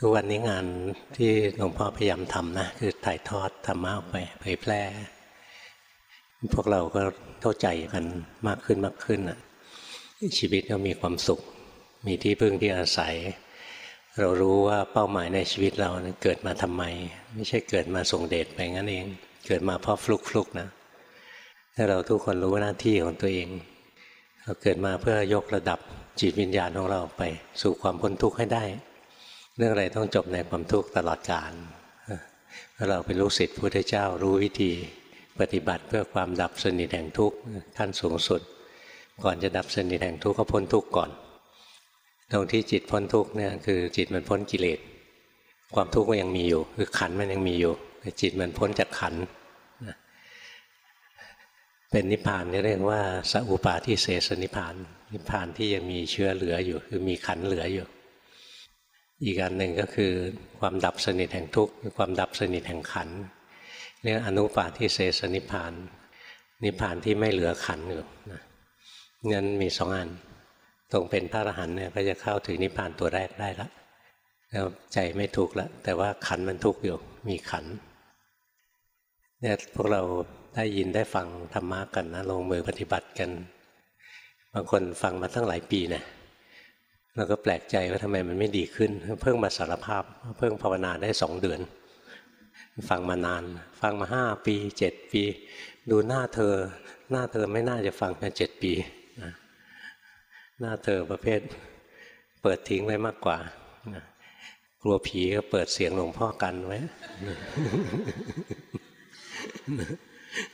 ทุกวันนี้งานที่หลวงพ่อพยายามทำนะ คือถ่ายทอดธรรมะออกไปเผยแพร่ พวกเราก็เข้าใจกันมากขึ้นมากขึ้นอะชีวิตก็มีความสุข มีที่พึ่งที่อาศัย เรารู้ว่าเป้าหมายในชีวิตเราเกิดมาทำไม ไม่ใช่เกิดมาส่งเดชไปงั้นเอง เกิดมาเพราะฟลุกฟลุกนะถ้าเราทุกคนรู้หน้าที่ของตัวเอง เราเกิดมาเพื่อยกระดับจิตวิญญาณของเราไป สู่ความพ้นทุกข์ให้ได้ เรื่องอะไรต้องจบในความทุกข์ตลอดกาลเราเป็นลูกศิษย์พุทธเจ้ารู้วิธีปฏิบัติเพื่อความดับสนิทแห่งทุกข์ขั้นสูงสุด ก่อนจะดับสนิทแห่งทุกข์ก็พ้นทุกข์ก่อน ตรงที่จิตพ้นทุกข์เนี่ยคือจิตมันพ้นกิเลสความทุกข์ก็ยังมีอยู่ คือขันมันยังมีอยู่แต่จิตมันพ้นจากขันเป็นนิพพานเรียกว่าสัพปาทิเสสนิพพาน นิพพานที่ยังมีเชื้อเหลืออยู่ คือมีขันเหลืออยู่ อีกอันหนึ่งก็คือความดับสนิทแห่งทุกข์ความดับสนิทแห่งขันเรียกอนุปาทิเสสนิพาน นิพานที่ไม่เหลือขันอยู่นะงั้นมีสองอัน ตรงเป็นพระอรหันต์เนี่ยก็จะเข้าถึงนิพานตัวแรกได้ละแล้วใจไม่ทุกข์แล้วแต่ว่าขันมันทุกข์อยู่ มีขันเนี่ยพวกเราได้ยินได้ฟังธรรมะกันนะลงมือปฏิบัติกัน บางคนฟังมาตั้งหลายปีเนะ เราก็แปลกใจว่าทำไมมันไม่ดีขึ้น เพิ่งมาสารภาพ เพิ่งภาวนาได้สองเดือน ฟังมานาน ฟังมาห้าปีเจ็ดปี ดูหน้าเธอ หน้าเธอไม่น่าจะฟังมาเจ็ดปีหน้าเธอประเภทเปิดทิ้งไว้มากกว่ากลัวผีก็เปิดเสียงหลวงพ่อกันไว้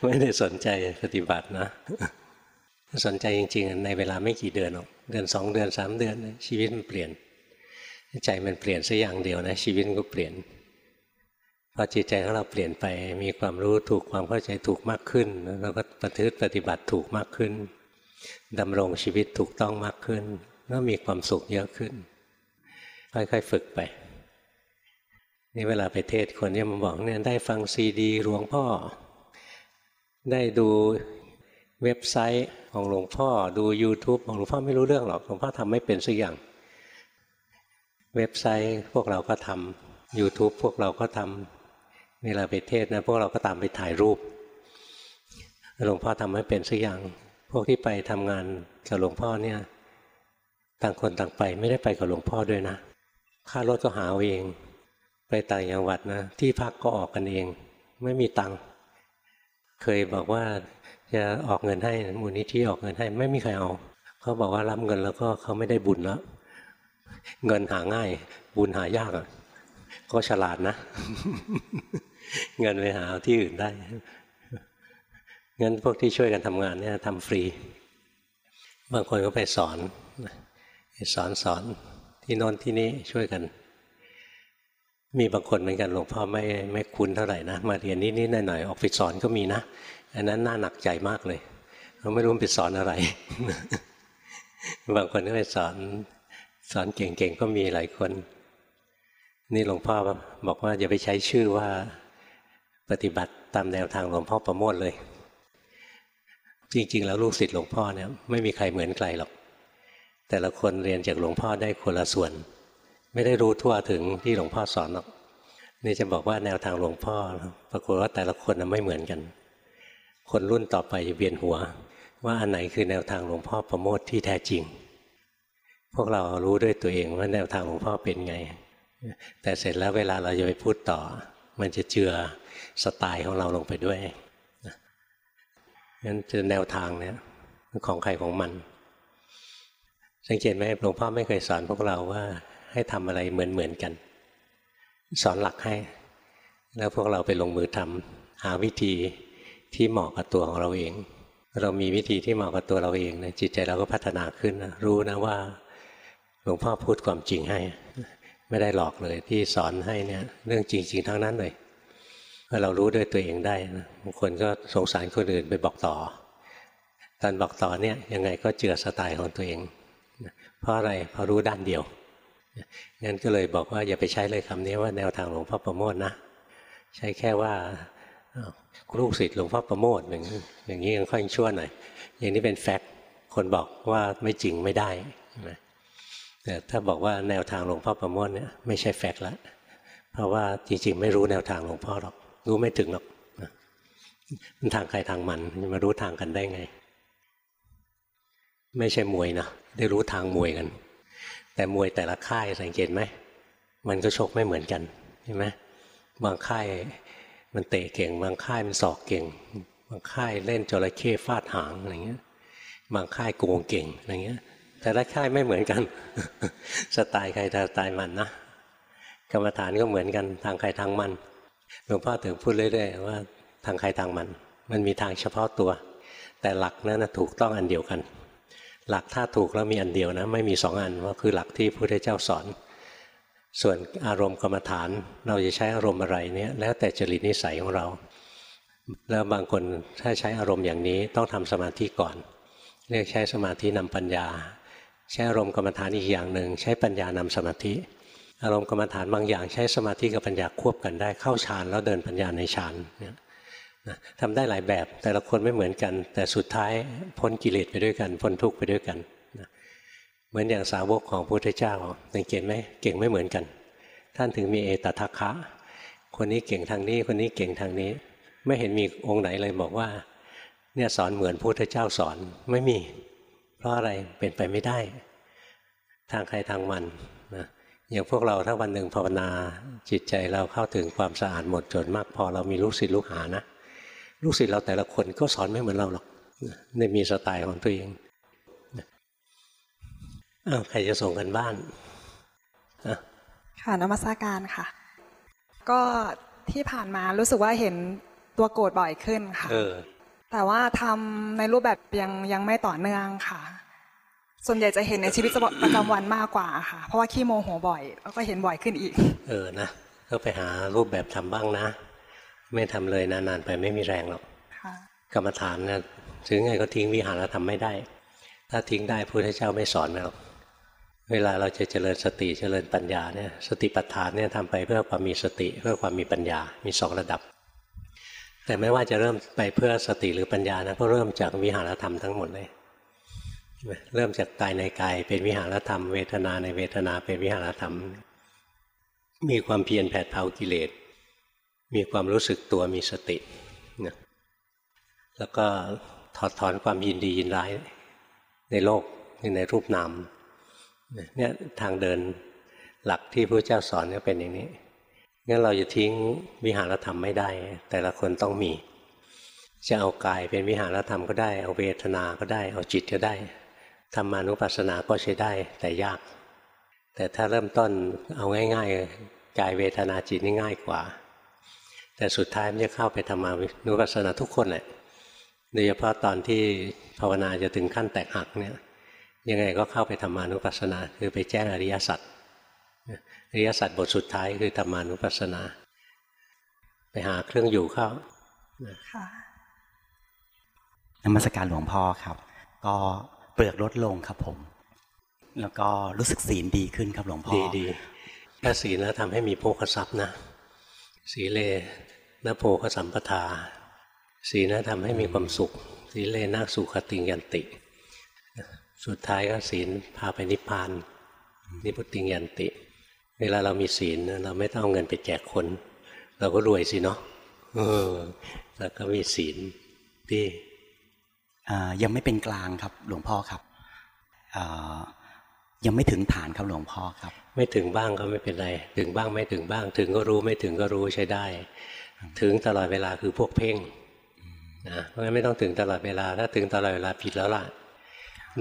ไม่ได้สนใจปฏิบัตินะ สนใจจริงๆ ในเวลาไม่กี่เดือนหรอกเดือนสองเดือนสามเดือน ชีวิตมันเปลี่ยน ใจมันเปลี่ยนสักอย่างเดียวนะ ชีวิตก็เปลี่ยนพอจิตใจของเราเปลี่ยนไปมีความรู้ถูกความเข้าใจถูกมากขึ้นเราก็ปฏิบัติปฏิบัติถูกมากขึ้นดำรงชีวิตถูกต้องมากขึ้นก็มีความสุขเยอะขึ้น ค่อยๆฝึกไป นี่เวลาไปเทศคนนี้มาบอกเนี่ยได้ฟังซีดีหลวงพ่อ ได้ดู เว็บไซต์ของหลวงพ่อดู YouTube ของหลวงพ่อไม่รู้เรื่องหรอกหลวงพ่อทำไม่เป็นสักอย่าง เว็บไซต์พวกเราก็ทำ YouTube พวกเราก็ทำเวลาไปเทศนะพวกเราก็ตามไปถ่ายรูปหลวงพ่อทำไม่เป็นสักอย่าง พวกที่ไปทำงานกับหลวงพ่อเนี่ยต่างคนต่างไปไม่ได้ไปกับหลวงพ่อด้วยนะ ค่ารถก็หาเอง ไปต่างจังหวัดนะ ที่พักก็ออกกันเอง ไม่มีตังค์เคยบอกว่า จะออกเงินให้มูลนิธิออกเงินให้ไม่มีใครเอาเขาบอกว่ารับเงินแล้วก็เขาไม่ได้บุญแล้วเงินหาง่าย บุญหายากอะก็ฉลาดนะ เงินไปหาที่อื่นได้งั้นพวกที่ช่วยกันทำงานเนี่ยทำฟรี บางคนก็ไปสอน สอนสอนที่โน้นที่นี้ช่วยกัน มีบางคนเหมือนกันหลวงพ่อไม่ไม่คุ้นเท่าไหร่นะ มาเรียนนิดๆหน่อยๆออกไปสอนก็มีนะ อันนั้นน่าหนักใจมากเลยเราไม่รู้ไปสอนอะไร บางคนก็ไปสอนสอนเก่งๆก็มีหลายคน นี่หลวงพ่อบอกว่าอย่าไปใช้ชื่อว่าปฏิบัติตามแนวทางหลวงพ่อประโมทเลย จริง ๆ แล้วลูกศิษย์หลวงพ่อเนี่ยไม่มีใครเหมือนใครหรอก แต่ละคนเรียนจากหลวงพ่อได้คนละส่วน ไม่ได้รู้ทั่วถึงที่หลวงพ่อสอนหรอกนี่จะบอกว่าแนวทางหลวงพ่อ ปรากฏว่าแต่ละคนไม่เหมือนกัน คนรุ่นต่อไปเวียนหัว ว่าอันไหนคือแนวทางหลวงพ่อประโมทที่แท้จริง พวกเรารู้ด้วยตัวเองว่าแนวทางหลวงพ่อเป็นไง แต่เสร็จแล้วเวลาเราจะไปพูดต่อ มันจะเจือสไตล์ของเราลงไปด้วยงั้นจะแนวทางเนี่ยของใครของมัน สังเกตไหมหลวงพ่อไม่เคยสอนพวกเราว่า ให้ทำอะไรเหมือนเหมือนกัน สอนหลักให้ แล้วพวกเราไปลงมือทำหาวิธีที่เหมาะกับตัวของเราเอง เรามีวิธีที่เหมาะกับตัวเราเองนะจิตใจเราก็พัฒนาขึ้นนะรู้นะว่าหลวงพ่อพูดความจริงให้ ไม่ได้หลอกเลยที่สอนให้เนี่ยเรื่องจริง ๆ ทั้งนั้นเลยเมื่อเรารู้ด้วยตัวเองได้นะบางคนก็สงสารคนอื่นไปบอกต่อตอนบอกต่อเนี่ยยังไงก็เจือสไตล์ของตัวเอง เพราะอะไรเพราะรู้ด้านเดียว งั้นก็เลยบอกว่าอย่าไปใช้เลยคำนี้ว่าแนวทางหลวงพ่อประโมทนะ ใช้แค่ว่าลูกศิษย์หลวงพ่อประโมทอย่างอย่างนี้ยังค่อยชั่วหน่อยอย่างนี้เป็นแฟกต์คนบอกว่าไม่จริงไม่ได้แต่ถ้าบอกว่าแนวทางหลวงพ่อประโมทเนี่ยไม่ใช่แฟกต์ละเพราะว่าจริงๆ ไม่รู้แนวทางหลวงพ่อหรอก รู้ไม่ถึงหรอกมันทางใครทางมันมารู้ทางกันได้ไง ไม่ใช่มวยนะได้รู้ทางมวยกัน แต่มวยแต่ละค่ายสังเกตไหมมันก็ชกไม่เหมือนกันเห็นไหมบางค่ายมันเตะเก่ง บางค่ายมันสอกเก่ง บางค่ายเล่นจระเข้ฟาดหางอะไรเงี้ย บางค่ายโกงเก่งอะไรเงี้ย แต่ละค่ายไม่เหมือนกัน สไตล์ใครสไตล์มันนะกรรมฐานก็เหมือนกันทางใครทางมันหลวงพ่อถึงพูดเรื่อยๆว่าทางใครทางมัน มันมีทางเฉพาะตัว แต่หลักนั้นนะถูกต้องอันเดียวกัน หลักถ้าถูกแล้วมีอันเดียวนะไม่มีสองอันว่าคือหลักที่พระพุทธเจ้าสอน ส่วนอารมณ์กรรมฐานเราจะใช้อารมณ์อะไรเนี่ยแล้วแต่จริตนิสัยของเรา แล้วบางคนถ้าใช้อารมณ์อย่างนี้ต้องทำสมาธิก่อน เรียกใช้สมาธินำปัญญา ใช้อารมณ์กรรมฐานอีกอย่างหนึ่งใช้ปัญญานำสมาธิ อารมณ์กรรมฐานบางอย่างใช้สมาธิกับปัญญาควบกันได้เข้าฌานแล้วเดินปัญญาในฌานเนี่ย ทำได้หลายแบบ แต่ละคนไม่เหมือนกัน แต่สุดท้ายพ้นกิเลสไปด้วยกัน พ้นทุกข์ไปด้วยกันเหมือนอย่างสาวกของพระพุทธเจ้าสังเกตไหมเก่งไม่เหมือนกัน ท่านถึงมีเอตทัคคะ คนนี้เก่งทางนี้ คนนี้เก่งทางนี้ ไม่เห็นมีองค์ไหนเลยบอกว่า เนี่ยสอนเหมือนพระพุทธเจ้าสอนไม่มี เพราะอะไรเป็นไปไม่ได้ ทางใครทางมันนะอย่างพวกเราถ้าวันหนึ่งภาวนาจิตใจเราเข้าถึงความสะอาดหมดจดมากพอเรามีลูกศิษย์ลูกหานะ ลูกศิษย์เราแต่ละคนก็สอนไม่เหมือนเราหรอกในมีสไตล์ของตัวเองอ้าวใครจะส่งกันบ้านค่ะนมัสการค่ะ ก็ที่ผ่านมารู้สึกว่าเห็นตัวโกรธบ่อยขึ้นค่ะเออแต่ว่าทำในรูปแบบยังยังไม่ต่อเนื่องค่ะ ส่วนใหญ่จะเห็นในชีวิตประจำวันมากกว่าค่ะ เพราะว่าขี้โมโหบ่อย แล้วก็เห็นบ่อยขึ้นอีก เออนะก็ไปหารูปแบบทำบ้างนะ ไม่ทำเลยนานๆไปไม่มีแรงหรอกกรรมฐานนะถึงไงก็ทิ้งวิหารธรรมไม่ได้ ถ้าทิ้งได้พระพุทธเจ้าไม่สอนหรอกเวลาเราจะเจริญสติเจริญปัญญาเนี่ยสติปัฏฐานเนี่ยทำไปเพื่อความมีสติเพื่อความมีปัญญามีสองระดับ แต่ไม่ว่าจะเริ่มไปเพื่อสติหรือปัญญานะก็เริ่มจากวิหารธรรมทั้งหมดเลยเริ่มจากกายในกายเป็นวิหารธรรม เวทนาในเวทนาเป็นวิหารธรรม มีความเพียรแผดเผากิเลส มีความรู้สึกตัวมีสตินะแล้วก็ถอดถอนความยินดียินร้ายในโลกในรูปนามเนี่ยทางเดินหลักที่พระเจ้าสอนก็เป็นอย่างนี้งั้นเราจะทิ้งวิหารธรรมไม่ได้ แต่ละคนต้องมี จะเอากายเป็นวิหารธรรมก็ได้ เอาเวทนาก็ได้ เอาจิตก็ได้ธรรมานุปัสสนาก็ใช้ได้แต่ยาก แต่ถ้าเริ่มต้นเอาง่าย ๆ กายเวทนาจิตนี่ง่ายกว่า แต่สุดท้ายมันจะเข้าไปธรรมานุปัสสนาทุกคนแหละโดยเฉพาะตอนที่ภาวนาจะถึงขั้นแตกหักเนี่ยยังไงก็เข้าไปธรรมานุปัสสนา คือไปแจ้งอริยสัจอริยสัจบทสุดท้ายคือธรรมานุปัสสนา ไปหาเครื่องอยู่เข้าค่ะนมัสการหลวงพ่อครับ ก็เปลือกลดลงครับผม แล้วก็รู้สึกศีลดีขึ้นครับหลวงพ่อดีดีถ้าศีลแล้วทำให้มีโภคทรัพย์นะ สีเลนโพคสัมปทา สีนะทำให้มีความสุข สีเลนาสุขติงยันติ สุดท้ายก็ศีลพาไปนิพพานนิพุติงยันติ เวลาเรามีศีลเราไม่ต้องเอาเงินไปแจกคน เราก็รวยสิเนาะแล้วก็มีศีลที่ยังไม่เป็นกลางครับหลวงพ่อครับยังไม่ถึงฐานครับหลวงพ่อครับ ไม่ถึงบ้างก็ไม่เป็นไร ถึงบ้างไม่ถึงบ้าง ถึงก็รู้ไม่ถึงก็รู้ใช้ได้ ถึงตลอดเวลาคือพวกเพ่งนะเพราะงั้นไม่ต้องถึงตลอดเวลา ถ้าถึงตลอดเวลาผิดแล้วล่ะ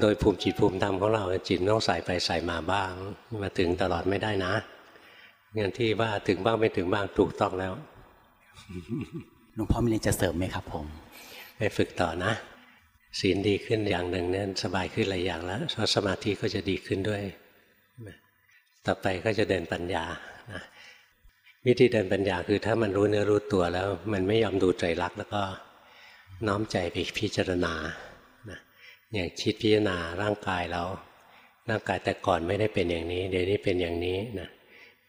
โดยภูมิจิตภูมิธรรมของเราจิตต้องใส่ไปใส่มาบ้าง มาถึงตลอดไม่ได้นะงั้นที่ว่าถึงบ้างไม่ถึงบ้างถูกต้องแล้วหลวงพ่อมีอะไรจะเสริมไหมครับ ผมไปฝึกต่อนะศีลดีขึ้นอย่างหนึ่งเนี่ยสบายขึ้นหลายอย่างแล้วสมาธิก็จะดีขึ้นด้วย ต่อไปก็จะเดินปัญญานะวิธีเดินปัญญาคือถ้ามันรู้เนื้อรู้ตัวแล้ว มันไม่ยอมดูใจรักแล้วก็น้อมใจไปพิจารณานะอย่างชิดพิจารณาร่างกายเราร่างกายแต่ก่อนไม่ได้เป็นอย่างนี้ เดี๋ยวนี้เป็นอย่างนี้นะ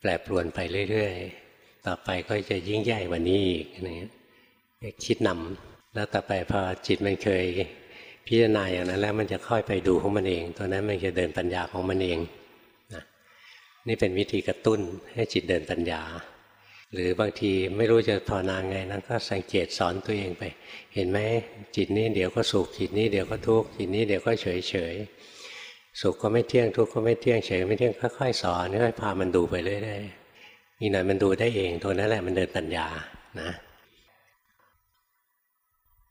แปรปรวนไปเรื่อยๆ ต่อไปก็จะยิ่งใหญ่กว่านี้อีกนี่คิดนำแล้วต่อไปพอจิตมันเคยพิจารณาอย่างนั้นแล้วมันจะค่อยไปดูของมันเอง ตัวนั้นมันจะเดินปัญญาของมันเอง นี่เป็นวิธีกระตุ้นให้จิตเดินปัญญา หรือบางทีไม่รู้จะภาวนาไงนั้นก็สังเกตสอนตัวเองไป เห็นไหมจิตนี้เดี๋ยวก็สุขจิตนี้เดี๋ยวก็ทุกข์จิตนี้เดี๋ยวก็เฉยเฉยสุขก็ไม่เที่ยงทุกข์ก็ไม่เที่ยงเฉยไม่เที่ยงค่อยๆสอนค่อยๆพามันดูไปเรื่อยๆอีกหน่อยมันดูได้เองตัวนั้นแหละมันเดินปัญญานะ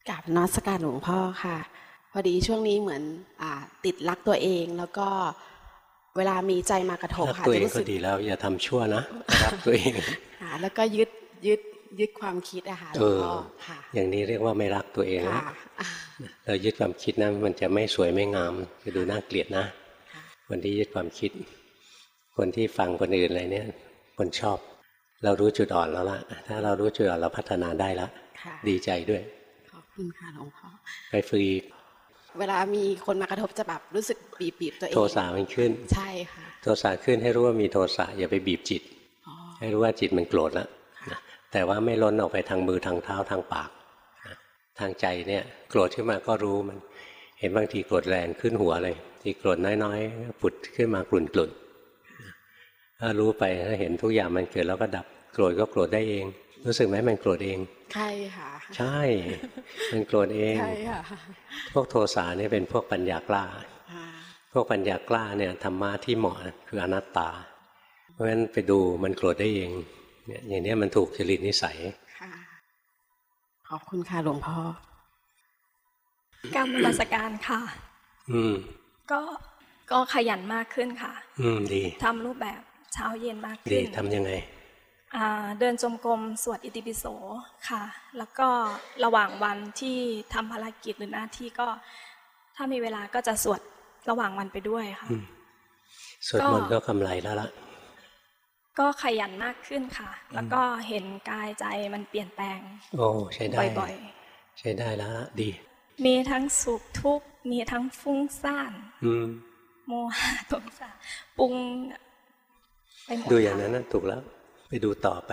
กราบนมัสการหลวงพ่อค่ะ พอดีช่วงนี้เหมือนอติดรักตัวเองแล้วก็ เวลามีใจมากระทบรักค่ะตัวเอจะงรู้ก็สึกดีแล้ว อย่าทำชั่วนะรักตัวเองค่ะแล้วก็ยึดยึดยึดความคิดอะค่ะหลเอวงอพ่อค่ะ อย่างนี้เรียกว่าไม่รักตัวเองนะค่ะอ่าเรายึดความคิดนะมันจะไม่สวยไม่งามจะดูน่าเกลียดนะค่ะคนที่ยึดความคิด คนที่ฟังคนอื่นอะไรเนี่ย คนชอบ เรารู้จุดอ่อนแล้วละถ้าเรารู้จุดอ่อนเราพัฒนาได้ละค่ะดีใจด้วยขอบคุณค่ะหลวงพ่อไปฟรี เวลามีคนมากระทบจะแบบรู้สึกบีบบีบตัวเองโทสะมันขึ้น ใช่ค่ะโทสะขึ้นให้รู้ว่ามีโทสะอย่าไปบีบจิตอ๋อให้รู้ว่าจิตมันโกรธแล้วนะแต่ว่าไม่ล้นออกไปทางมือทางเท้าทางปากนะทางใจเนี่ยโกรธขึ้นมาก็รู้มัน เห็นบางทีโกรธแรงขึ้นหัวเลย ทีโกรธน้อยๆผุดขึ้นมากลุ่นๆนะถ้ารู้ไปถ้าเห็นทุกอย่างมันเกิดแล้วก็ดับโกรธก็โกรธได้เอง รู้สึกไหมมันโกรธเองใช่ค่ะ ใช่ มันโกรธเองใช่ค่ะพวกโทสะเนี่ยเป็นพวกปัญญากล้าอ่าพวกปัญญากล้าเนี่ยธรรมะที่เหมาะคืออนัตตา เพราะฉะนั้นไปดูมันโกรธได้เองเนี่ยอย่างเนี้ยมันถูกจริตนิสัยค่ะขอบคุณค่ะหลวงพ่อกรรมนมัสการค่ะ อืม ก็ก็ขยันมากขึ้นค่ะ อืมดีทำรูปแบบเช้าเย็นมากดีขึ้นทำยังไงอ่า เดินจมกรมสวดอิติปิโสค่ะ แล้วก็ระหว่างวันที่ทำภารกิจหรือหน้าที่ก็ ถ้ามีเวลาก็จะสวดระหว่างวันไปด้วยค่ะอืมสวดมนต์ก็ก็กำไรแล้วล่ะ ก็ขยันมากขึ้นค่ะ แล้วก็เห็นกายใจมันเปลี่ยนแปลง โอ้ใช้ได้บ่อยใช้ได้แล้วดีๆมีทั้งสุขทุกข์มีทั้งฟุ้งซ่านอืมโมหะโทสะปรุงไปหมดดูอย่างค่ะนั้นนะถูกแล้ว ไปดูต่อไป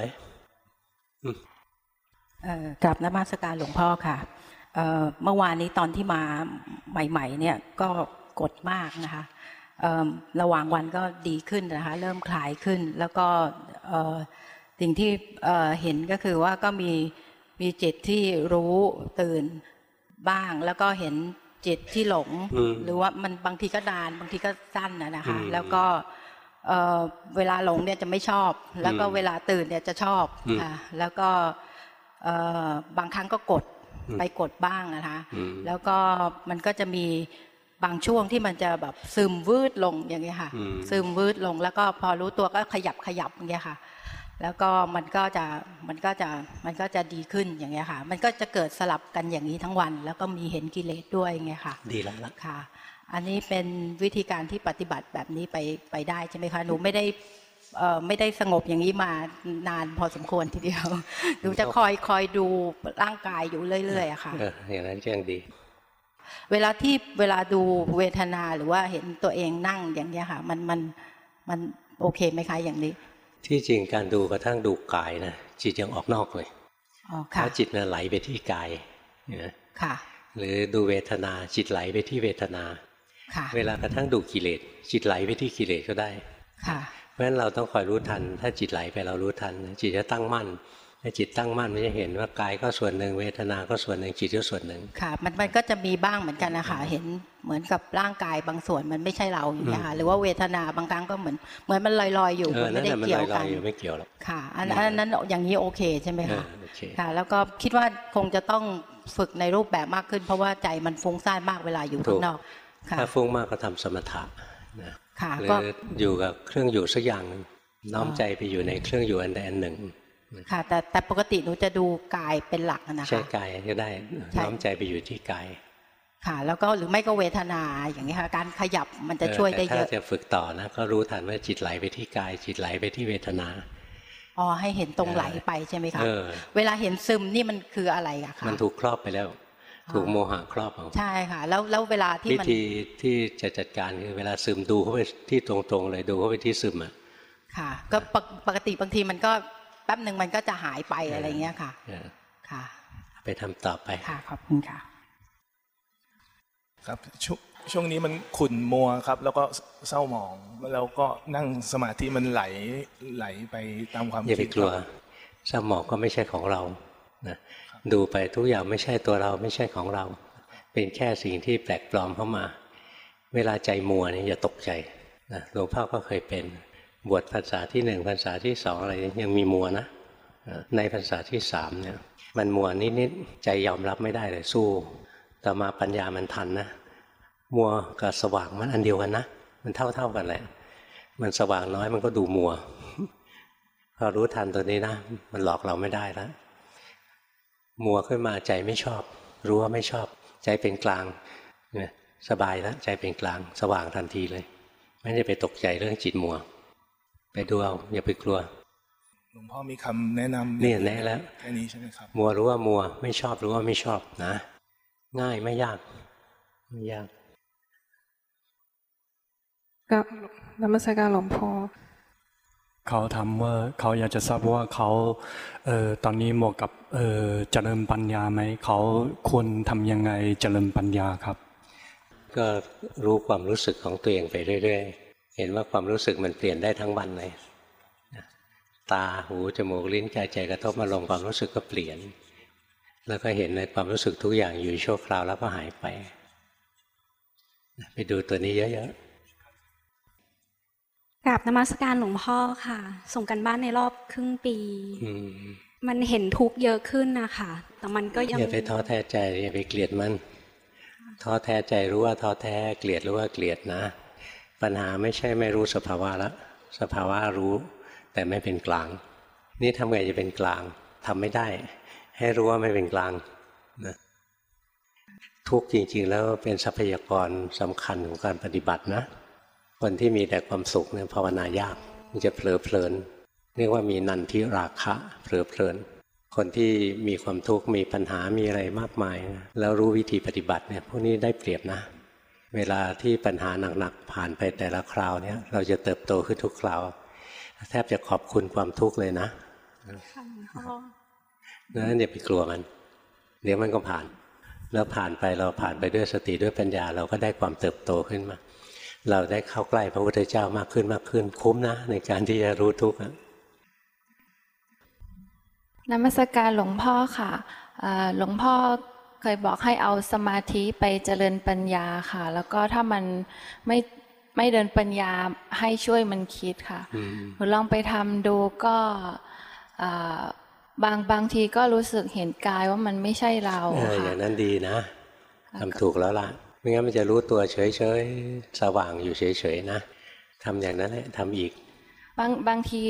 เอ่อกราบนมัสการหลวงพ่อค่ะเอ่อเมื่อวานนี้ตอนที่มาใหม่ ๆ เนี่ยก็กดมากนะคะเอิ่มระหว่างวันก็ดีขึ้นนะคะ เริ่มคลายขึ้น แล้วก็เอ่อสิ่งที่เอ่อเห็นก็คือว่าก็มีมีจิตที่รู้ตื่นบ้าง แล้วก็เห็นจิตที่หลงอืมหรือว่ามันบางทีก็ดาน บางทีก็สั้นนะนะคะอืมแล้วก็ เอ่อเวลาหลงเนี่ยจะไม่ชอบ แล้วก็อืมเวลาตื่นเนี่ยจะชอบอืมค่ะแล้วก็เอ่อบางครั้งก็กดอืมไปกดบ้างนะคะอืมแล้วก็มันก็จะมีบางช่วงที่มันจะแบบซึมวืดลงอย่างเงี้ยค่ะอืมซึมวืดลงแล้วก็พอรู้ตัวก็ขยับขยับอย่างเงี้ยค่ะ แล้วก็มันก็จะมันก็จะมันก็จะดีขึ้นอย่างเงี้ยค่ะ มันก็จะเกิดสลับกันอย่างนี้ทั้งวัน แล้วก็มีเห็นกิเลสด้วยอย่างเงี้ยค่ะ ดีแล้วล่ะค่ะ อันนี้เป็นวิธีการที่ปฏิบัติแบบนี้ไปไปได้ใช่ไหมคะ หนูไม่ได้เอ่อไม่ได้สงบอย่างนี้มานานพอสมควรทีเดียว หนูจะคอยคอยดูร่างกายอยู่เรื่อยๆอะค่ะเอออย่างนั้นก็ยังดี เวลาที่เวลาดูเวทนาหรือว่าเห็นตัวเองนั่งอย่างเนี้ยค่ะ มันมันมันโอเคไหมคะอย่างนี้ ที่จริงการดูกระทั่งดูกายนะจิตยังออกนอกเลยอ๋อเพค่ะราะจิตน่ะไหลไปที่กายนะค่ะ หรือดูเวทนาจิตไหลไปที่เวทนาค่ะ เวลากระทั่งดูกิเลสจิตไหลไปที่กิเลสก็ได้ค่ะเพราะฉะนั้นเราต้องคอยรู้ทัน ถ้าจิตไหลไปเรารู้ทัน จิตจะตั้งมั่นถ้าจิตตั้งมั่นมันจะเห็นว่ากายก็ส่วนหนึ่งเวทนาก็ส่วนหนึ่งจิตก็ส่วนหนึ่งค่ะ มันมันก็จะมีบ้างเหมือนกันนะคะเห็นเหมือนกับร่างกายบางส่วนมันไม่ใช่เราอย่างเงี้ยค่ะหรือว่าเวทนาบางครั้งก็เหมือนเหมือนมันลอยๆอยู่เออมันนั่ไม่นได้แหละมันเกี่ยวลกัอยนๆอยู่ไม่เกี่ยวหรอกค่ะอันอันนั้นอย่างนี้โอเคใช่ไหมเออคะโอเคค่ะ แล้วก็คิดว่าคงจะต้องฝึกในรูปแบบมากขึ้น เพราะว่าใจมันฟุ้งซ่านมากเวลาอยู่ถูข้ากงนอกค่ะ ถ้าฟุ้งมากก็ทำสมถะนะค่ะหรืก็ออยู่กับเครื่องอยู่สักอย่างหนึ่งน้อมใจไปอยู่ในเครื่องอยู่อันใดอันหนึ่งค่ะ แต่แต่ปกติหนูจะดูกายเป็นหลักนะใช้คะกายก็ได้ใช่น้อมใจไปอยู่ที่กายค่ะ แล้วก็หรือไม่ก็เวทนาอย่างนี้ยค่ะ การขยับมันจะช่วยได้แต่เยถ้าอะจะฝึกต่อนะก็รู้ทันว่าจิตไหลไปที่กาย จิตไหลไปที่เวทนาอ๋อให้เห็นตรงไหลไปใช่ไหมคะเออเวลาเห็นซึมนี่มันคืออะไรอะคะมันถูกครอบไปแล้ว ถูกโมหะครอบเอาใช่ค่ะ แล้วแล้วเวลาที่วิมันธีที่จะจัดการคือเวลาซึมดูเข้าไปที่ตรงๆเลยดูเข้าไปที่ซึมอะค่ะ ก็ปกปกติบางทีมันก็แป๊บหนึ่งมันก็จะหายไปอะไรเงี้ยค่ะเออค่ะ ไปทำต่อไปค่ะขอบคุณค่ะ ครับช่วงช่วงนี้มันขุ่นมัวครับ แล้วก็เศร้าหมองแล้วก็นั่งสมาธิมันไหลไหลไปตามความอย่าไปคิดกลัวครับสมองก็ไม่ใช่ของเรานะ ดูไปทุกอย่างไม่ใช่ตัวเราไม่ใช่ของเรา เป็นแค่สิ่งที่แปลกปลอมเข้ามา เวลาใจมัวเนี่ยอย่าตกใจนะหลวงพ่อก็เคยเป็นบวชภาษาที่หนึ่งภาษาที่สองอะไรยังมีมัวนะในภาษาที่สามเนี่ยมันมัวนิดๆใจยอมรับไม่ได้เลยสู้ต่อมาปัญญามันทันนะมัวกับสว่างมันอันเดียวกันนะมันเท่าเท่าๆกันแหละ มันสว่างน้อยมันก็ดูมัวพอรู้ทันตัวนี้นะ มันหลอกเราไม่ได้แล้ว มัวขึ้นมาใจไม่ชอบ รู้ว่าไม่ชอบ ใจเป็นกลางเนี่ยสบายแล้วใจเป็นกลางสว่างทันทีเลย ไม่ได้ไปตกใจเรื่องจิตมัว ไปดูเอาอย่าไปกลัวหลวงพ่อมีคำแนะนำเนี่ยแนะแล้วแค่นี้ใช่ไหมครับมัวรู้ว่ามัว ไม่ชอบรู้ว่าไม่ชอบนะ ง่ายไม่ยากไม่ยากกับนมัสการหลวงพ่อ เขาถามว่าเขาอยากจะทราบว่าเขาเออตอนนี้เหมาะกับเออเจริญปัญญาไหมเขาควรทำยังไงเจริญปัญญาครับ ก็รู้ความรู้สึกของตัวเองไปเรื่อยๆ เห็นว่าความรู้สึกมันเปลี่ยนได้ทั้งวันเลยตาหูจมูกลิ้นกายใจกระทบอารมณ์ความรู้สึกก็เปลี่ยน แล้วก็เห็นในความรู้สึกทุกอย่างอยู่ชั่วคราวแล้วก็หายไป ไปดูตัวนี้เยอะ กราบนมัสการหลวงพ่อค่ะ ส่งกันบ้านในรอบครึ่งปีๆอืมมันเห็นทุกข์เยอะขึ้นนะคะแต่มันก็ยังอย่าไปท้อแท้ใจอย่าไปเกลียดมันท้อแท้ใจรู้ว่าท้อแท้เกลียดรู้ว่าเกลียดนะ ปัญหาไม่ใช่ไม่รู้สภาวะละ สภาวะรู้ แต่ไม่เป็นกลาง นี่ทำไงจะเป็นกลางทำไม่ได้ ให้รู้ว่าไม่เป็นกลางนะทุกข์จริง ๆ แล้วเป็นทรัพยากรสำคัญของการปฏิบัตินะ คนที่มีแต่ความสุขเนี่ยภาวนายากมันจะเผลอเพลินเรียกว่ามีนันทิราคะเผลอเพลิน คนที่มีความทุกข์มีปัญหามีอะไรมากมายนะแล้วรู้วิธีปฏิบัติเนี่ยพวกนี้ได้เปรียบนะ เวลาที่ปัญหาหนักๆผ่านไปแต่ละคราวเนี่ยเราจะเติบโตขึ้นทุกคราว แทบจะขอบคุณความทุกข์เลยนะค่ะหลวงพ่อนั้นอย่าไปกลัวมัน เดี๋ยวมันก็ผ่าน แล้วผ่านไปเราผ่านไปด้วยสติด้วยปัญญา เราก็ได้ความเติบโตขึ้นมา เราได้เข้าใกล้พระพุทธเจ้ามากขึ้นมากขึ้น คุ้มนะ ในการที่จะรู้ทุกข์อะนมัสการหลวงพ่อค่ะเอ่อหลวงพ่อเคยบอกให้เอาสมาธิไปเจริญปัญญาค่ะ แล้วก็ถ้ามันไม่ไม่เดินปัญญาให้ช่วยมันคิดค่ะอืมหนูลองไปทำดูก็เอ่อบางบางทีก็รู้สึกเห็นกายว่ามันไม่ใช่เราเอออค่ะย่างนั้นดีนะทำถูกแล้วล่ะ ไม่งั้นมันจะรู้ตัวเฉยๆสว่างอยู่เฉยๆนะทำอย่างนั้นแหละทำอีก บางบางที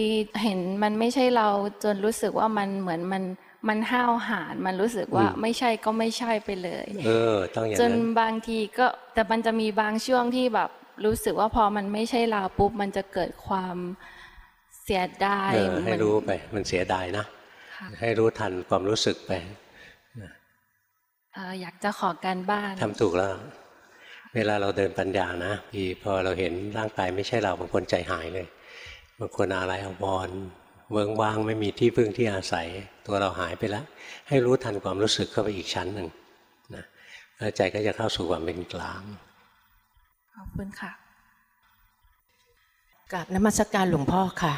เห็นมันไม่ใช่เราจนรู้สึกว่ามันเหมือนมันมันห้าวหาญมันรู้สึกว่าอืมไม่ใช่ก็ไม่ใช่ไปเลย เออ ต้องอย่างจนนั้นบางทีก็แต่มันจะมีบางช่วงที่แบบรู้สึกว่าพอมันไม่ใช่เราปุ๊บมันจะเกิดความเสียดายเออให้มันรู้ไป มันเสียดายนะค่ะให้รู้ทันความรู้สึกไปเอ่ออยากจะขอการบ้านทำถูกแล้ว เวลาเราเดินปัญญานะทีพอเราเห็นร่างกายไม่ใช่เราบางคนใจหายเลยบางคนอะไรอาวรณ์เวิงว่างไม่มีที่พึ่งที่อาศัย ตัวเราหายไปแล้ว ให้รู้ทันความรู้สึกเข้าไปอีกชั้นหนึ่งนะแล้วใจก็จะเข้าสู่ความเป็นกลางขอบคุณค่ะกราบนมัสการหลวงพ่อค่ะ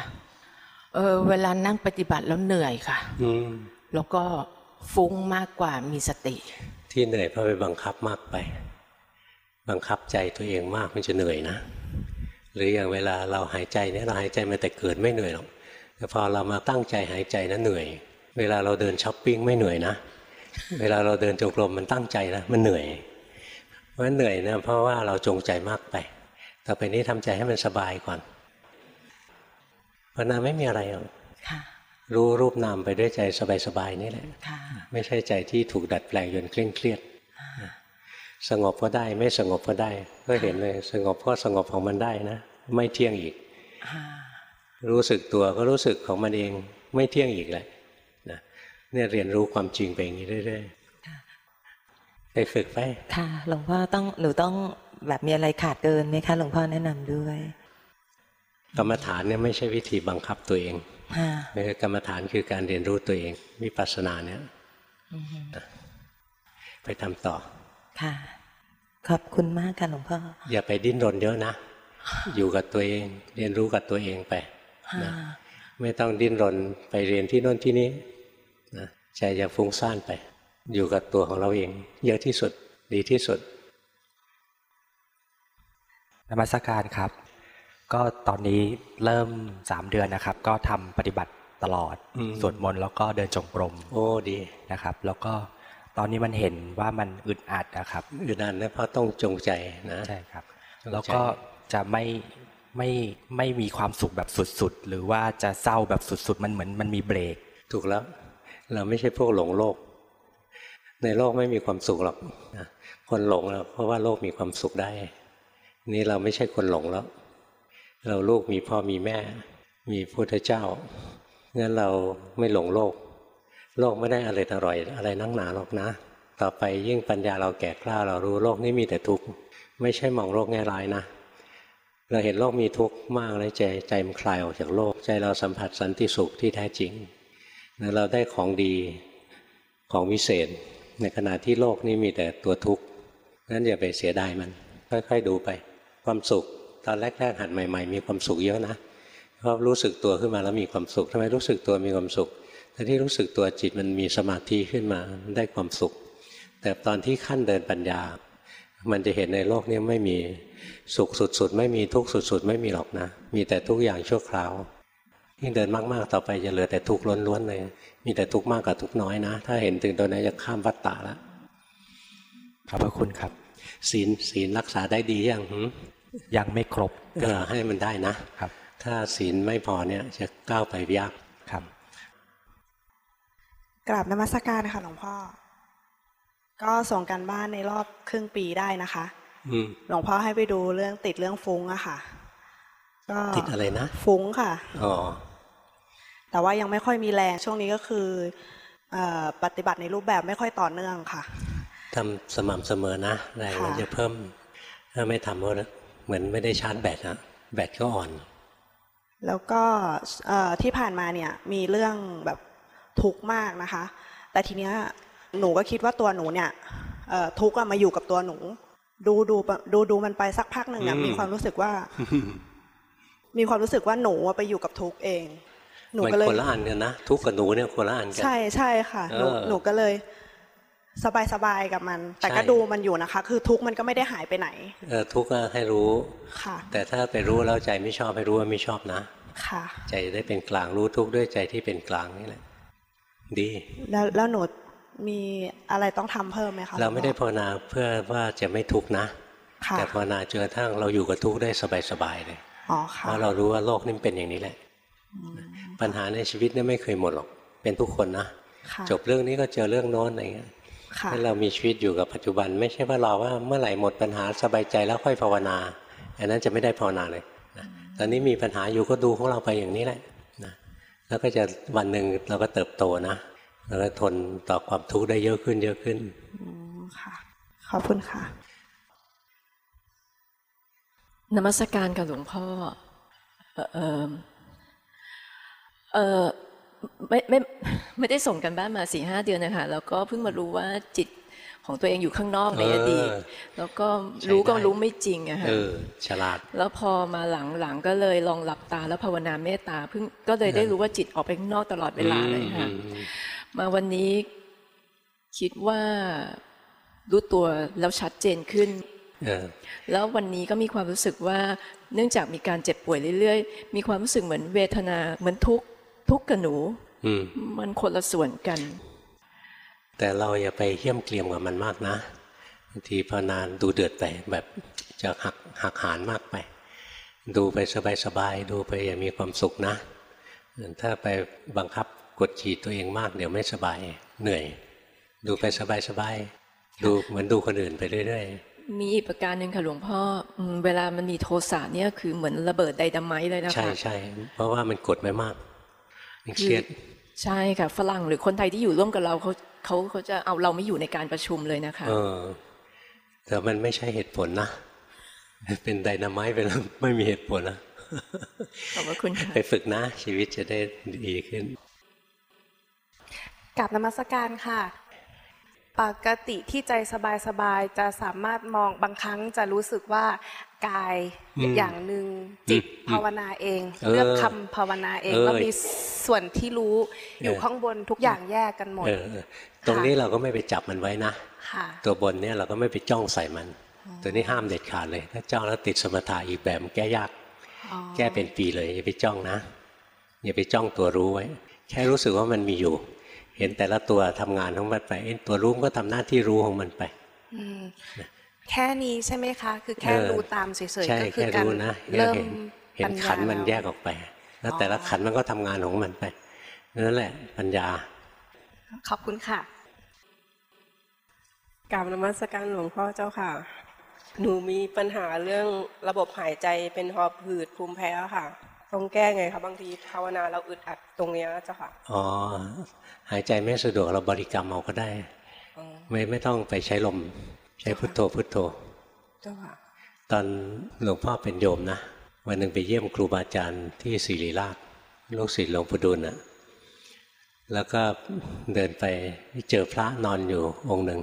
เออเวลานั่งปฏิบัติแล้วเหนื่อยค่ะอืมแล้วก็ฟุ้งมากกว่ามีสติ ที่เหนื่อยเพราะไปบังคับมากไป บังคับใจตัวเองมากมันจะเหนื่อยนะ หรืออย่างเวลาเราหายใจเนี่ยเราหายใจมาแต่เกิดไม่เหนื่อยหรอกแต่พอเรามาตั้งใจหายใจนะเหนื่อย เวลาเราเดินช้อปปิ้งไม่เหนื่อยนะ เวลาเราเดินจงกรมมันตั้งใจนะมันเหนื่อยเพราะฉะนั้นเหนื่อยเนี่ยเพราะว่าเราจงใจมากไป ต่อไปนี้ทำใจให้มันสบายก่อนภาวนาไม่มีอะไรหรอกค่ะรู้รูปนามไปด้วยใจสบายๆนี่แหละค่ะไม่ใช่ใจที่ถูกดัดแปลงจนเคร่งเครียด สงบก็ได้ ไม่สงบก็ได้ ก็เห็นเลย สงบก็สงบของมันได้นะ ไม่เที่ยงอีกค่ะรู้สึกตัวก็รู้สึกของมันเองไม่เที่ยงอีกแหละนะเนี่ยเรียนรู้ความจริงไปอย่างนี้เรื่อยๆไปฝึกไปค่ะหลวงพ่อต้องหนูต้องแบบมีอะไรขาดเกินไหมคะหลวงพ่อแนะนำด้วย กรรมฐานเนี่ยไม่ใช่วิธีบังคับตัวเองค่ะกรรมฐานคือการเรียนรู้ตัวเองวิปัสสนาเนี่ยอือฮึไปทำต่อ ค่ะ ขอบคุณมากค่ะหลวงพ่อ อย่าไปดิ้นรนเยอะนะ อยู่กับตัวเอง เรียนรู้กับตัวเองไปนะอ่าไม่ต้องดิ้นรนไปเรียนที่โน่นที่นี้นะใจจะฟุ้งซ่านไป อยู่กับตัวของเราเอง เยอะที่สุดดีที่สุดนมัสการครับ ก็ตอนนี้เริ่มสามเดือนนะครับ ก็ทำปฏิบัติตลอดอืมสวดมนต์แล้วก็เดินจงกรมโอ้ดีนะครับ แล้วก็ ตอนนี้มันเห็นว่ามันอึดอัดนะครับอึดอัดนะเพราะต้องจงใจนะใช่ครับจงใจแล้วก็จะไม่ไม่ไม่มีความสุขแบบสุดๆ หรือว่าจะเศร้าแบบสุดๆ มันเหมือนมันมีเบรก ถูกแล้ว เราไม่ใช่พวกหลงโลก ในโลกไม่มีความสุขหรอกนะคนหลงแล้วเพราะว่าโลกมีความสุขได้ นี่เราไม่ใช่คนหลงแล้ว เราลูกมีพ่อมีแม่ มีพุทธเจ้างั้นเราไม่หลงโลก โลกไม่ได้อะไรอร่อยอะไรนั่งหนาหรอกนะ ต่อไปยิ่งปัญญาเราแก่กล้าเรารู้โลกนี้มีแต่ทุกข์ไม่ใช่มองโลกแง่ร้ายนะเราเห็นโลกมีทุกข์มากแล้วใจใจมันคลายออกจากโลก ใจเราสัมผัสสันติสุขที่แท้จริงแล้วเราได้ของดีของวิเศษ ในขณะที่โลกนี้มีแต่ตัวทุกข์นั้นอย่าไปเสียดายมัน ค่อยๆดูไป ความสุขตอนแรกๆหัดใหม่ ๆ มีความสุขเยอะนะเพราะรู้สึกตัวขึ้นมาแล้วมีความสุขทำไมรู้สึกตัวมีความสุข ที่รู้สึกตัวจิตมันมีสมาธิขึ้นมามันได้ความสุข แต่ตอนที่ขั้นเดินปัญญา มันจะเห็นในโลกนี้ไม่มีสุขสุดๆ ไม่มีทุกข์สุดๆ ไม่มีหรอกนะ มีแต่ทุกอย่างชั่วคราวยิ่งเดินมากๆ ต่อไปจะเหลือแต่ทุกข์ล้วนๆเลย มีแต่ทุกข์มากกับทุกข์น้อยนะ ถ้าเห็นถึงตัวนั้นจะข้ามวัฏฏะแล้วขอบพระคุณครับ ศีลศีลรักษาได้ดียังหืมยังไม่ครบเออให้มันได้นะครับ ถ้าศีลไม่พอเนี่ยจะก้าวไปยากครับ กราบนมัสการค่ะหลวงพ่อ ก็ส่งกันบ้านในรอบครึ่งปีได้นะคะอืมหลวงพ่อให้ไปดูเรื่องติดเรื่องฟุ้งอะค่ะ ก็ติดอะไรนะ ฟุ้งค่ะอ๋อแต่ว่ายังไม่ค่อยมีแรงช่วงนี้ก็คือเอ่อปฏิบัติในรูปแบบไม่ค่อยต่อเนื่องค่ะทำสม่ำเสมอนะแรงมันค่ะจะเพิ่ม ถ้าไม่ทำก็เหมือนไม่ได้ชาร์จแบตอะแบตก็อ่อน แล้วก็เอ่อที่ผ่านมาเนี่ยมีเรื่องแบบ ทุกข์มากนะคะ แต่ทีเนี้ยหนูก็คิดว่าตัวหนูเนี่ยเอ่อทุกข์อะมาอยู่กับตัวหนู ดูดูดูดูมันไปสักพักหนึ่งอะอืมมีความรู้สึกว่า มีความรู้สึกว่าหนูอะไปอยู่กับทุกข์เอง หนูมันก็เลยคนละอันกันนะทุกข์กับหนูเนี่ยคนละอันกันใช่ใช่ค่ะหนูเออหนูก็เลยสบายสบายกับมัน แต่ใช่ก็ดูมันอยู่นะคะ คือทุกข์มันก็ไม่ได้หายไปไหน เออทุกข์ก็ให้รู้ค่ะ แต่ถ้าไปรู้แล้วใจไม่ชอบให้รู้ว่าไม่ชอบนะ ค่ะ ใจจะได้เป็นกลางรู้ทุกข์ด้วยใจที่เป็นกลางนี่แหละ ดี แล้วแล้วหนูมีอะไรต้องทำเพิ่มไหมคะเราไม่ได้ภาวนาเพื่อว่าจะไม่ทุกข์นะค่ะแต่ภาวนาจนกระทั่งเราอยู่กับทุกข์ได้สบายๆเลยอ๋อเพค่ะราะเรารู้ว่าโลกนี่มันเป็นอย่างนี้แหละ ปัญหาในชีวิตเนี่ยไม่เคยหมดหรอกเป็นทุกคนนะค่ะจบเรื่องนี้ก็เจอเรื่องโน้นอะไรเงี้ยค่ะให้เรามีชีวิตอยู่กับปัจจุบัน ไม่ใช่ว่ารอว่าเมื่อไหร่หมดปัญหาสบายใจแล้วค่อยภาวนา อันนั้นจะไม่ได้ภาวนาเลยนะตอนนี้มีปัญหาอยู่ก็ดูของเราไปอย่างนี้แหละนะ แล้วก็จะวันหนึ่งเราก็เติบโตนะแล้วก็ทนต่อความทุกข์ได้เยอะขึ้น เยอะขึ้นอืมค่ะขอบคุณค่ะนมัสการกับหลวงพ่อเอ่อเอ่อเออไม่ไม่ไม่ได้ส่งกันบ้านมาสี่ห้าเดือนนะคะแล้วก็เพิ่งมารู้ว่าจิต ของตัวเองอยู่ข้างนอกในเอออดีตแล้วก็ใช้รู้ก็ได้รู้ไม่จริงอะค่ะเออฉลาด แล้วพอมาหลังหลังก็เลยลองหลับตาแล้วภาวนาเมตตาเพิ่งก็เลยได้รู้ว่าจิตออกไปข้างนอกตลอดเวลาเลยค่ะอืมอืมมาวันนี้คิดว่ารู้ตัวแล้วชัดเจนขึ้นเออแล้ววันนี้ก็มีความรู้สึกว่าเนื่องจากมีการเจ็บป่วยเรื่อยๆ มีความรู้สึกเหมือนเวทนาเหมือนทุกข์ทุกข์กับหนูอืมมันคนละส่วนกัน แต่เราอย่าไปเหี้ยมเกลียมกับมันมากนะบางทีพอนานดูเดือดไปแบบจะหักหักหานมากไป ดูไปสบายๆดูไปอย่ามีความสุขนะ ถ้าไปบังคับกดขี่ตัวเองมากเดี๋ยวไม่สบายเหนื่อย ดูไปสบายๆดูเหมือนดูคนอื่นไปเรื่อยมีอีกประการหนึ่งค่ะหลวงพ่ออืมเวลามันมีโทสะเนี่ยคือเหมือนระเบิดไดนาไมต์เลยนะๆใช่คะใช่เพราะว่ามันกดไม่มากมันเครียดใช่ค่ะฝรั่งหรือคนไทยที่อยู่ร่วมกับเราเขา เขาเขาจะเอาเราไม่อยู่ในการประชุมเลยนะคะเออแต่มันไม่ใช่เหตุผลนะ เป็นไดนาไมต์ไปแล้วไม่มีเหตุผลนะขอบพระคุณค่ะไปฝึกนะ ชีวิตจะได้ดีขึ้นกลับนมัสการค่ะ ปกติที่ใจสบายๆจะสามารถมองบางครั้งจะรู้สึกว่า กายอืมอย่างหนึ่งจิตอืมภาวนาเองเออเลือกคำภาวนาเองเออแล้วมีส่วนที่รู้อยู่เออข้างบนทุกอย่างแยกกันหมดเออเออตรงนี้เราก็ไม่ไปจับมันไว้นะค่ะตัวบนเนี่ยเราก็ไม่ไปจ้องใส่มัน ตัวนี้ห้ามเด็ดขาดเลย ถ้าจ้องแล้วติดสมถะอีกแบบมันแก้ยากอ๋อแก้เป็นปีเลยอย่าไปจ้องนะ อย่าไปจ้องตัวรู้ไว้ แค่รู้สึกว่ามันมีอยู่ เห็นแต่ละตัวทำงานของมันไปเอ้ยตัวรู้ก็ทำหน้าที่รู้ของมันไปอืม แค่นี้ใช่ไหมคะ คือแค่เออรู้ตามเฉยใช่ๆก็คือแค่การรู้นะเริ่มเห็นเห็นปัญญาขันธ์มันแล้วแยกออกไป แล้วแต่ละขันธ์มันก็ทำงานของมันไปนั่นแหละปัญญา ขอบคุณค่ะกราบนมัสการหลวงพ่อเจ้าค่ะ หนูมีปัญหาเรื่องระบบหายใจเป็นหอบหืดภูมิแพ้ค่ะ ต้องแก้ไงคะบางทีภาวนาเราอึดอัดตรงเนี้ยเจ้าค่ะ อ๋อ หายใจไม่สะดวกเราบริกรรมเอาก็ได้อ๋อไม่ไม่ต้องไปใช้ลม ใช้พุทโธพุทโธเจ้าค่ะตอนหลวงพ่อเป็นโยมนะวันหนึ่งไปเยี่ยมครูบาอาจารย์ที่ศิริราชลูกศิษย์หลวงปู่ดูลนะแล้วก็เดินไปเจอพระนอนอยู่องค์หนึ่ง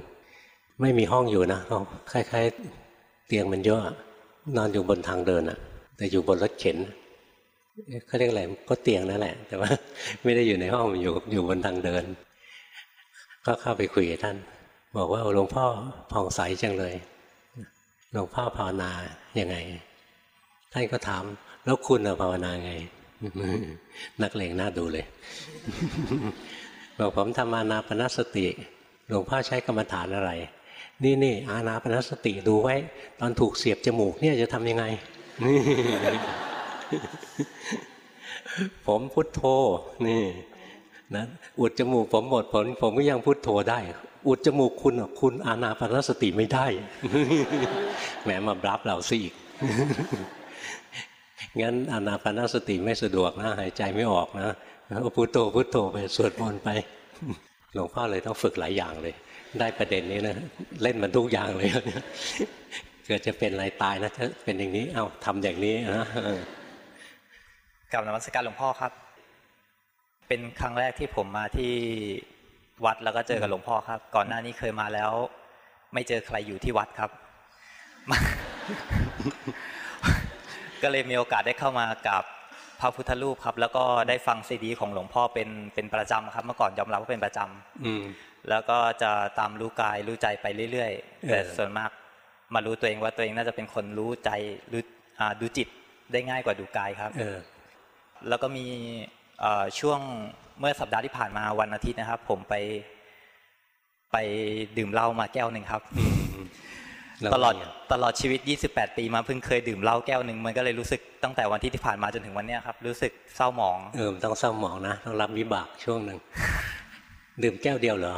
ไม่มีห้องอยู่นะเขาคล้ายๆ เตียงมันเยอะอะนอนอยู่บนทางเดินอะแต่อยู่บนรถเข็นเขาเรียกอะไรก็เตียงนั่นแหละ แต่ว่าไม่ได้อยู่ในห้องมันอยู่อยู่บนทางเดิน ก็เข้าไปคุยกับท่าน บอกว่าหลวงพ่อผ่องใสจังเลยหลวงพ่อภาวนาอยังไง ท่านก็ถาม แล้วคุณภาวนาไง นักเลงน่าดูเลย บอกผมทำอานาปนสติ หลวงพ่อใช้กรรมฐานอะไร นี่นี่อานาปนสติดูไว้ ตอนถูกเสียบจมูกเนี่ยจะทำยังไง ผมพุทโธนี่ นะอุดจมูกผมหมดผลผมก็ยังพุทโธได้ อุดจมูกคุณอะคุณอานาปนสติไม่ได้ แหมมาบรับเราซะอีกงั้นอานาปนสติไม่สะดวกนะหายใจไม่ออกนะก็พุทโธพุทโธไปสวดมนต์ไป หลวงพ่อเลยต้องฝึกหลายอย่างเลย ได้ประเด็นนี้นะเล่นมันทุกอย่างเลยเกิดจะเป็นอะไรตายนะถ้าเป็นอย่างนี้ เอาทำอย่างนี้นะเออกับนมัสการหลวงพ่อครับ เป็นครั้งแรกที่ผมมาที่วัดแล้วก็เจอกับหลวงพ่อครับ ก่อนหน้านี้เคยมาแล้ว ไม่เจอใครอยู่ที่วัดครับมาก็เลยมีโอกาสได้เข้ามากับพระพุทธรูปครับ แล้วก็ได้ฟังซีดี ของหลวงพ่อเป็นเป็นประจำครับ เมื่อก่อนยอมรับว่าเป็นประจำอืมแล้วก็จะตามรู้กายรู้ใจไปเรื่อยๆแต่เออส่วนมากมารู้ตัวเองว่าตัวเองน่าจะเป็นคนรู้ใจรู้อ่าดูจิตได้ง่ายกว่าดูกายครับเออแล้วก็มีเอ่อ ช่วงเมื่อสัปดาห์ที่ผ่านมาวันอาทิตย์นะครับ ผมไปไปดื่มเหล้ามาแก้วหนึ่งครับแล้วตลอดเป็นไงตลอดชีวิต 28 ปีมาเพิ่งเคยดื่มเหล้าแก้วหนึ่งมันก็เลยรู้สึกตั้งแต่วันที่ที่ผ่านมาจนถึงวันเนี้ยครับรู้สึกเศร้าหมองเออมันต้องเศร้าหมองนะต้องรับวิบากช่วงหนึ่งดื่มแก้วเดียวเหรอ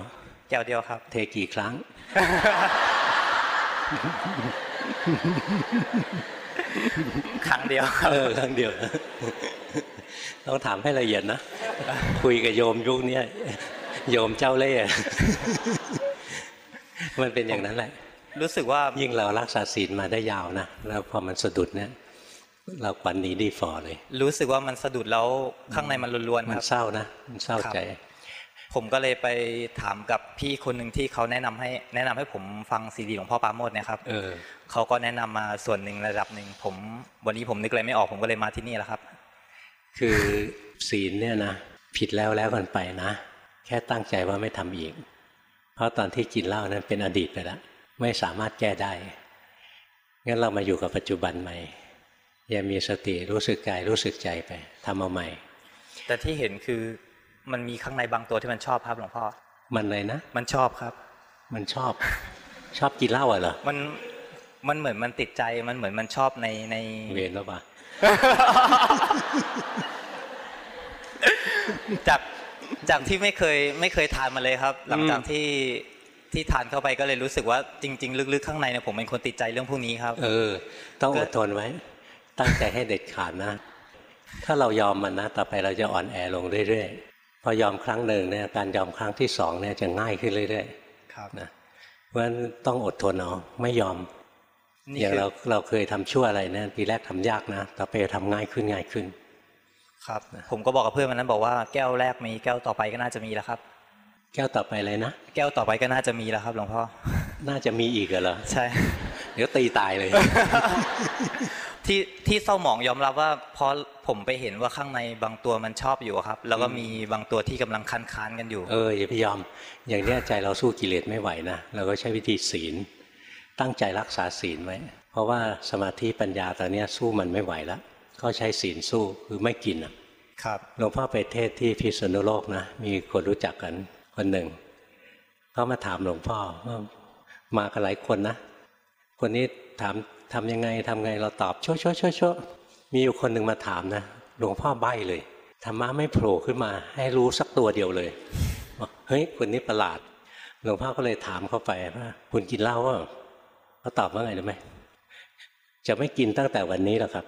แก้วเดียวครับ เทกี่ครั้ง ครั้งเดียวครับเออครั้งเดียว ต้องถามให้ละเอียดนะ คุยกับโยมยุคเนี้ยโยมเจ้าเล่ห์มันเป็นอย่างนั้นแหละ รู้สึกว่ายิ่งเรารักษาศีลมาได้ยาวนะ แล้วพอมันสะดุดเนี่ยเราปันนี้ดีฟอเลย รู้สึกว่ามันสะดุดแล้วข้างในมันล้วนๆมัคนรับเศร้านะมันเศร้าใจครับผมก็เลยไปถามกับพี่คนหนึ่งที่เขาแนะนำให้ แนะนำให้ผมฟังซีดีหลวงพ่อปราโมดเนี่ยครับเออ เขาก็แนะนำมาส่วนหนึ่งระดับหนึ่งผม วันนี้ผมนึกอะไรไม่ออกผมก็เลยมาที่นี่แหละครับ คือศีลเนี่ยนะผิดแล้วแล้วกันไปนะ แค่ตั้งใจว่าไม่ทำอีก เพราะตอนที่กินเหล้านั้นเป็นอดีตไปแล้วไม่สามารถแก้ได้งั้นเรามาอยู่กับปัจจุบันใหม่อย่ามีสติรู้สึกกายรู้สึกใจไปทำเอาใหม่ แต่ที่เห็นคือมันมีข้างในบางตัวที่มันชอบครับหลวงพ่อมันเลยนะ มันชอบครับ มันชอบ ชอบกินเหล้าอะเหรอมัน มันเหมือนมันติดใจมันเหมือนมันชอบในในเวรแล้วปะจากจากที่ไม่เคยไม่เคยทานมาเลยครับ หลังจากอืมที่ที่ทานเข้าไปก็เลยรู้สึกว่าจริง ๆ ลึกๆข้างในเนี่ยผมเป็นคนติดใจเรื่องพวกนี้ครับ เออ ต้องอดทนไว้ ตั้งใจให้เด็ดขาดนะ ถ้าเรายอมมันนะต่อไปเราจะอ่อนแอลงเรื่อยๆพอยอมครั้งหนึ่งเนี่ยการยอมครั้งที่สองเนี่ยจะง่ายขึ้นเรื่อยครับๆนะเพราะฉะนั้นต้องอดทนเอาไม่ยอมนี่ อย่างคือเราเราเคยทำชั่วอะไรเนี่ยทีแรกทำยากนะต่อไปทำง่ายขึ้นง่ายขึ้น ครับผมก็บอกกับเพื่อนวันนั้นบอกว่าแก้วแรกมีแก้วต่อไปก็น่าจะมีแล้วครับ แก้วต่อไปเลยนะแก้วต่อไปก็น่าจะมีแล้วครับหลวงพ่อน่าจะมีอีกเหรอใช่ เดี๋ยวตีตายเลย ที่ที่เศร้าหมองยอมรับว่าเพราะผมไปเห็นว่าข้างในบางตัวมันชอบอยู่อะครับ แล้วก็มีบางตัวที่กำลังคันค้านๆกันอยู่ เอออย่าไปยอมอย่างเนี้ยใจเราสู้กิเลสไม่ไหวนะเราก็ใช้วิธีศีล ตั้งใจรักษาศีลไว้ เพราะว่าสมาธิปัญญาตอนเนี้ยสู้มันไม่ไหวแล้วก็ใช้ศีลสู้คือไม่กินอะครับหลวงพ่อไปเทศที่พิษณุโลกนะ มีคนรู้จักกันคนหนึ่งเขามาถามหลวงพ่อว่ามากันหลายคนนะ คนนี้ถามทำยังไงทำไงเราตอบโชว์โชว์โชว์โชว์มีอยู่คนหนึ่งมาถามนะหลวงพ่อใบ้เลยธรรมะไม่โผล่ขึ้นมา ให้รู้สักตัวเดียวเลยบอกเฮ้ยคนนี้ประหลาดหลวงพ่อก็เลยถามเข้าไปว่าคุณกินเหล้าเปล่า เขาตอบว่าไงรู้ไหมจะไม่กินตั้งแต่วันนี้หรอกครับ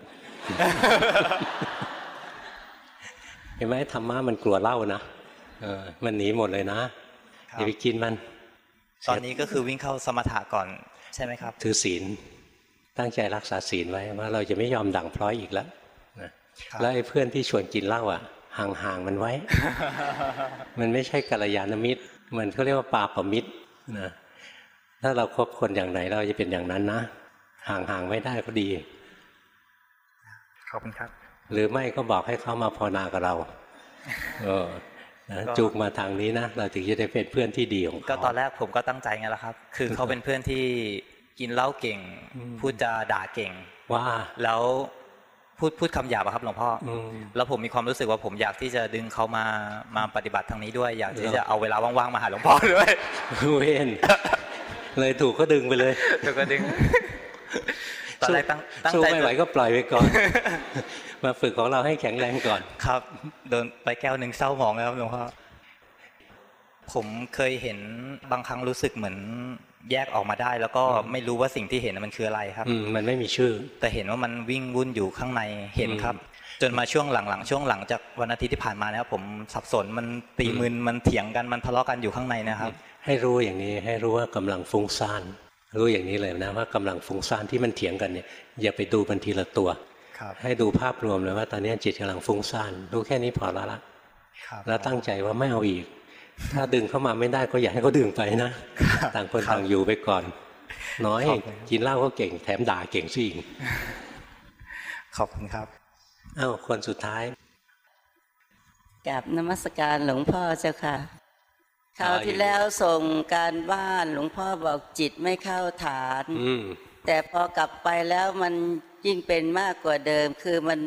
เห็นไหมธรรมะมันกลัวเหล้านะเออมันหนีหมดเลยนะอย่าไปกินมัน ตอนนี้ก็คือวิ่งเข้าสมถะก่อนใช่ไหมครับ ถือศีลตั้งใจรักษาศีลไว้ว่าเราจะไม่ยอมด่างพร้อยอีกแล้วนะแล้วไอ้เพื่อนที่ชวนกินเหล้าอะห่างๆมันไว้ มันไม่ใช่กัลยาณมิตร มันเขาเรียกว่าปาปมิตรนะ ถ้าเราครบคนอย่างไหนเราจะเป็นอย่างนั้นนะห่างๆไม่ได้ก็ดีขอบคุณครับ หรือไม่ก็บอกให้เขามาภาวนากับเรา เออนะก็จูกมาทางนี้นะเราถึงจะได้เป็นเพื่อนที่ดีของก็เขาตอนแรกผมก็ตั้งใจไงล่ะครับ คือเขาเป็นเพื่อนที่กินเหล้าเก่ง พูดจาด่าเก่ง ว่าแล้วพูดพูดคำหยาบอะครับหลวงพ่ออแล้วผมมีความรู้สึกว่าผมอยากที่จะดึงเขามามาปฏิบัติทางนี้ด้วย อยากที่จะเอาเวลาว่างๆมาหาหลวงพ่อด้วยเว้น เลยถูกก็ดึงไปเลยเดี๋ยวก็ดึงตอนแรกตั้งตั้งสู้ใจไม่ไหวก็ปล่อยไปก่อน มาฝึกของเราให้แข็งแรงก่อน ครับโดนไปแก้วหนึ่งเศร้าหมองแล้วครับหลวงพ่อผมเคยเห็นบางครั้งรู้สึกเหมือนแยกออกมาได้ แล้วก็ไม่รู้ว่าสิ่งที่เห็นมันคืออะไรครับอืมมันไม่มีชื่อ แต่เห็นว่ามันวิ่งวุ่นอยู่ข้างในเห็นครับ จนมาช่วงหลังๆช่วงหลังจากวันอาทิตย์ที่ผ่านมานะครับผมสับสนมันตีมึนมันเถียงกันมันทะเลาะกันอยู่ข้างในนะครับ ให้รู้อย่างนี้ให้รู้ว่ากำลังฟุ้งซ่านรู้อย่างนี้เลยนะว่ากำลังฟุ้งซ่านที่มันเถียงกันเนี่ยอย่าไปดูมันทีละตัวครับให้ดูภาพรวมเลยว่าตอนนี้จิตกำลังฟุ้งซ่านรู้แค่นี้พอแล้วละครับแล้วตั้งใจว่าไม่เอาอีก ถ้าดึงเข้ามาไม่ได้ก็อย่าให้เขาดึงไปนะต่างคนต่างอยู่ไปก่อน น้อยขอบคุณกินเหล้าก็เก่งแถมด่าเก่งซะอีกขอบคุณครับอ้าวคนสุดท้ายกับนมัสการหลวงพ่อเจ้าค่ะ คราวที่อ่าแล้วส่งการบ้านหลวงพ่อบอกจิตไม่เข้าฐานอืมแต่พอกลับไปแล้วมันยิ่งเป็นมากกว่าเดิม คือมัน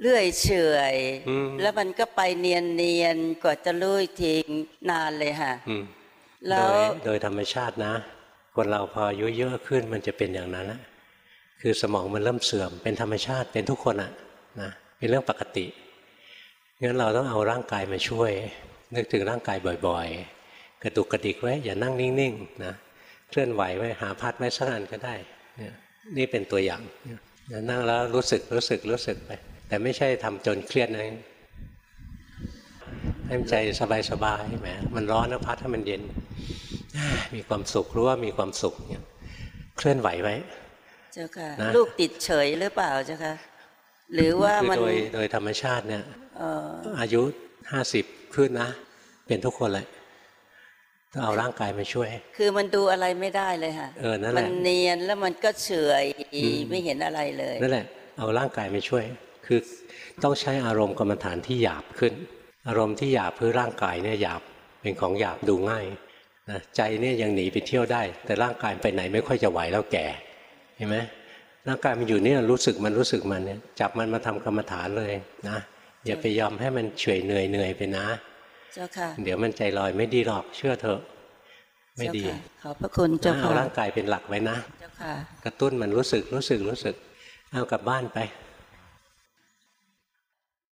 เลื่อยเฉอยอืมแล้วมันก็ไปเนียนเนียนๆกว่าจะรู้อีกทีนานเลยค่ะอืมแล้โดวยโดยธรรมชาตินะ คนเราพออายุเยอะขึ้นมันจะเป็นอย่างนั้นนะคือสมองมันเริ่มเสื่อมเป็นธรรมชาติเป็นทุกคนอะนะเป็นเรื่องปกติงั้นเราต้องเอาร่างกายมาช่วย นึกถึงร่างกายบ่อยๆ กระตุกกระดิกไว้อย่านั่งนิ่งๆนะเคลื่อนไหวไว้หาพัดไว้สักอันก็ได้เนี่ยนี่เป็นตัวอย่างเนี่ยนั่งแล้วรู้สึกรู้สึกรู้สึกไป แต่ไม่ใช่ทำจนเครียดนะให้มันใจสบายๆแหมมันร้อนนะพัดให้มันเย็น มีความสุขรู้ว่ามีความสุขเนี่ยเคลื่อนไหวไว้ เจ้าค่ะนะลูกติดเฉยหรือเปล่าเจ้าค่ะหรือว่าคือมันโดยโดยธรรมชาติเนี่ยเอ่ออายุห้าสิบขึ้นนะ เป็นทุกคนเลยต้องเอาร่างกายมาช่วย คือมันดูอะไรไม่ได้เลยค่ะเออนั่นแหละมันเนียนแล้วมันก็เฉอยอืมไม่เห็นอะไรเลยนั่นแหละเอาร่างกายมาช่วย คือต้องใช้อารมณ์กรรมฐานที่หยาบขึ้น อารมณ์ที่หยาบเพื่อร่างกายเนี่ยหยาบเป็นของหยาบดูง่ายนะใจเนี่ยยังหนีไปเที่ยวได้ แต่ร่างกายไปไหนไม่ค่อยจะไหวแล้วแก่เห็นไหมร่างกายมันอยู่เนี่ยรู้สึกมันรู้สึกมันเนี่ยจับมันมาทำกรรมฐานเลยนะอย่าไปยอมให้มันเฉอยเหนื่อยเหนื่อยไปนะ เจ้าค่ะ เดี๋ยวมันใจลอยไม่ดีหรอกเชื่อเถอะ ไม่ดีเจ้าค่ะขอบพระคุณเจ้าเอาค่ะร่างกายเป็นหลักไว้นะเจ้าค่ะ กระตุ้นมันรู้สึกรู้สึกรู้สึก เอากลับบ้านไป